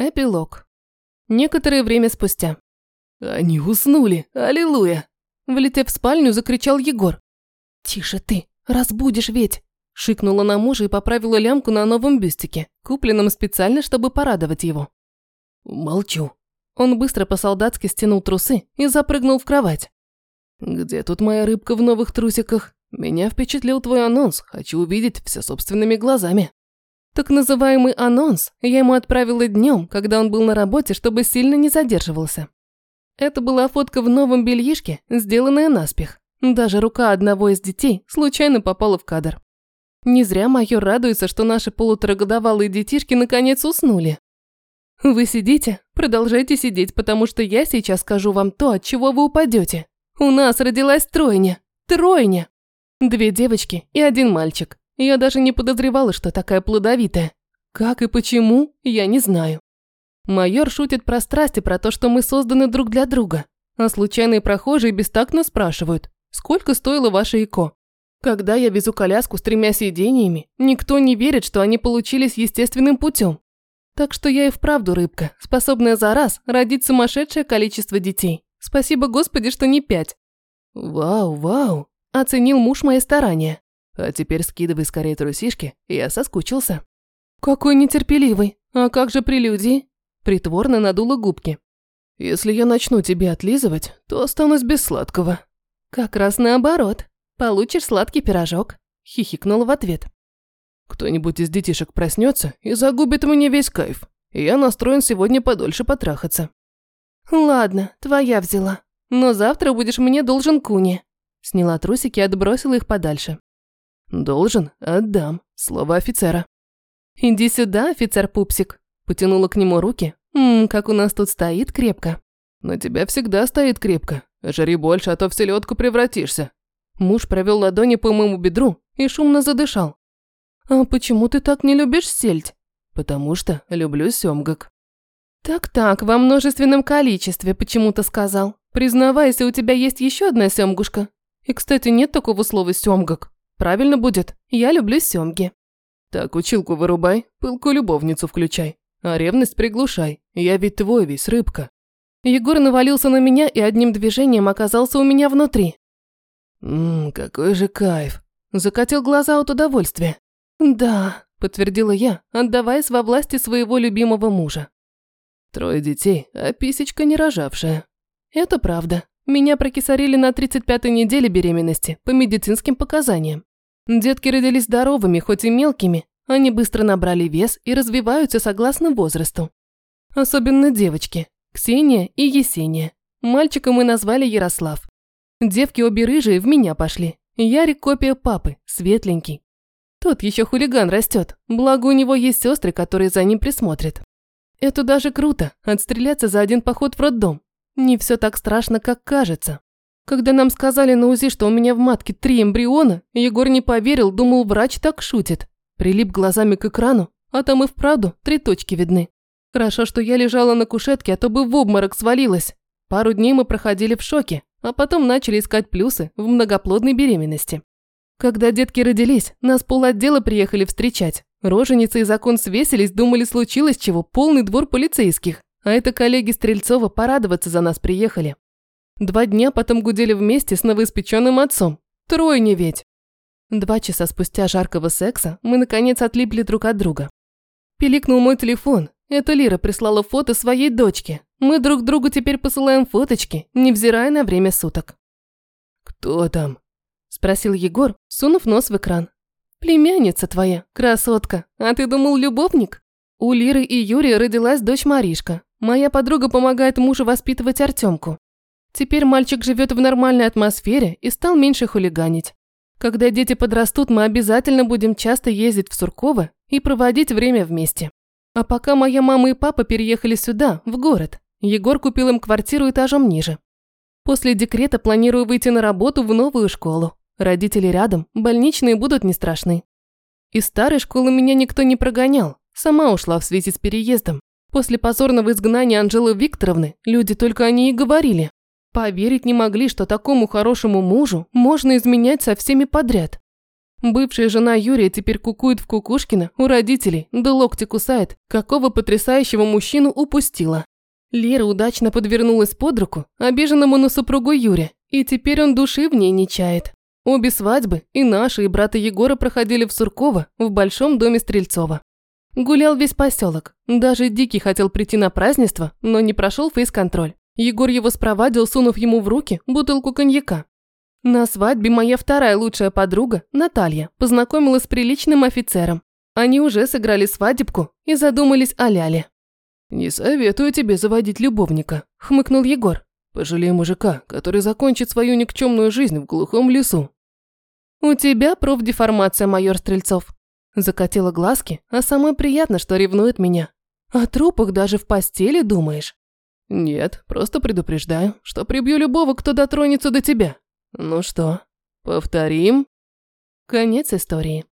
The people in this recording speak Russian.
Эпилог. Некоторое время спустя. Они уснули, аллилуйя. Влетев в спальню, закричал Егор. «Тише ты, разбудишь ведь!» Шикнула на мужа и поправила лямку на новом бюстике, купленном специально, чтобы порадовать его. Молчу. Он быстро по-солдатски стянул трусы и запрыгнул в кровать. Где тут моя рыбка в новых трусиках? Меня впечатлил твой анонс, хочу увидеть все собственными глазами. Так называемый анонс я ему отправила днем, когда он был на работе, чтобы сильно не задерживался. Это была фотка в новом бельишке, сделанная наспех. Даже рука одного из детей случайно попала в кадр. Не зря майор радуется, что наши полуторагодовалые детишки наконец уснули. Вы сидите? Продолжайте сидеть, потому что я сейчас скажу вам то, от чего вы упадете. У нас родилась тройня. Тройня. Две девочки и один мальчик. Я даже не подозревала, что такая плодовитая. Как и почему, я не знаю. Майор шутит про страсти, про то, что мы созданы друг для друга. А случайные прохожие бестактно спрашивают, сколько стоило ваше ЭКО? Когда я везу коляску с тремя сидениями, никто не верит, что они получились естественным путем. Так что я и вправду рыбка, способная за раз родить сумасшедшее количество детей. Спасибо Господи, что не пять. Вау, вау, оценил муж мои старания. А теперь скидывай скорее трусишки, я соскучился. Какой нетерпеливый. А как же прелюдии? Притворно надула губки. Если я начну тебе отлизывать, то останусь без сладкого. Как раз наоборот. Получишь сладкий пирожок. Хихикнула в ответ. Кто-нибудь из детишек проснется и загубит мне весь кайф. Я настроен сегодня подольше потрахаться. Ладно, твоя взяла. Но завтра будешь мне должен куни. Сняла трусики и отбросила их подальше. «Должен, отдам. Слово офицера». «Иди сюда, офицер Пупсик». Потянула к нему руки. «Ммм, как у нас тут стоит крепко». «На тебя всегда стоит крепко. Жри больше, а то в селедку превратишься». Муж провел ладони по моему бедру и шумно задышал. «А почему ты так не любишь сельдь?» «Потому что люблю семгак». «Так-так, во множественном количестве почему-то сказал. Признавайся, у тебя есть еще одна семгушка. И, кстати, нет такого слова семгак. Правильно будет. Я люблю семги. Так, училку вырубай, пылку любовницу включай. А ревность приглушай. Я ведь твой весь, рыбка. Егор навалился на меня и одним движением оказался у меня внутри. Ммм, какой же кайф. Закатил глаза от удовольствия. Да, подтвердила я, отдаваясь во власти своего любимого мужа. Трое детей, а писечка не рожавшая. Это правда. Меня прокисарили на 35-й неделе беременности по медицинским показаниям. Детки родились здоровыми, хоть и мелкими, они быстро набрали вес и развиваются согласно возрасту. Особенно девочки – Ксения и Есения. Мальчика мы назвали Ярослав. Девки обе рыжие в меня пошли. Ярик – копия папы, светленький. Тот еще хулиган растет, благо у него есть сестры, которые за ним присмотрят. Это даже круто – отстреляться за один поход в роддом. Не все так страшно, как кажется. Когда нам сказали на УЗИ, что у меня в матке три эмбриона, Егор не поверил, думал, врач так шутит. Прилип глазами к экрану, а там и вправду три точки видны. Хорошо, что я лежала на кушетке, а то бы в обморок свалилась. Пару дней мы проходили в шоке, а потом начали искать плюсы в многоплодной беременности. Когда детки родились, нас полотдела приехали встречать. Роженицы и закон свесились, думали, случилось чего, полный двор полицейских. А это коллеги Стрельцова порадоваться за нас приехали. Два дня потом гудели вместе с новоиспеченным отцом. Тройне ведь. Два часа спустя жаркого секса мы наконец отлипли друг от друга. Пиликнул мой телефон. Это Лира прислала фото своей дочке. Мы друг другу теперь посылаем фоточки, невзирая на время суток. «Кто там?» – спросил Егор, сунув нос в экран. «Племянница твоя, красотка. А ты думал, любовник?» У Лиры и Юрия родилась дочь Маришка. Моя подруга помогает мужу воспитывать Артемку. Теперь мальчик живет в нормальной атмосфере и стал меньше хулиганить. Когда дети подрастут, мы обязательно будем часто ездить в Сурково и проводить время вместе. А пока моя мама и папа переехали сюда, в город, Егор купил им квартиру этажом ниже. После декрета планирую выйти на работу в новую школу. Родители рядом, больничные будут не страшны. Из старой школы меня никто не прогонял, сама ушла в связи с переездом. После позорного изгнания Анжелы Викторовны люди только о ней и говорили. Поверить не могли, что такому хорошему мужу можно изменять со всеми подряд. Бывшая жена Юрия теперь кукует в Кукушкина у родителей, да локти кусает, какого потрясающего мужчину упустила. Лера удачно подвернулась под руку обиженному на супругу Юре, и теперь он души в ней не чает. Обе свадьбы, и наша, и брата Егора, проходили в Сурково, в большом доме Стрельцова. Гулял весь поселок. Даже Дикий хотел прийти на празднество, но не прошел фейс-контроль. Егор его спровадил, сунув ему в руки бутылку коньяка. На свадьбе моя вторая лучшая подруга, Наталья, познакомилась с приличным офицером. Они уже сыграли свадебку и задумались о Ляле. «Не советую тебе заводить любовника», – хмыкнул Егор. «Пожалей мужика, который закончит свою никчемную жизнь в глухом лесу». «У тебя профдеформация, майор Стрельцов». Закатила глазки, а самое приятно, что ревнует меня. О трупах даже в постели думаешь? Нет, просто предупреждаю, что прибью любого, кто дотронется до тебя. Ну что, повторим? Конец истории.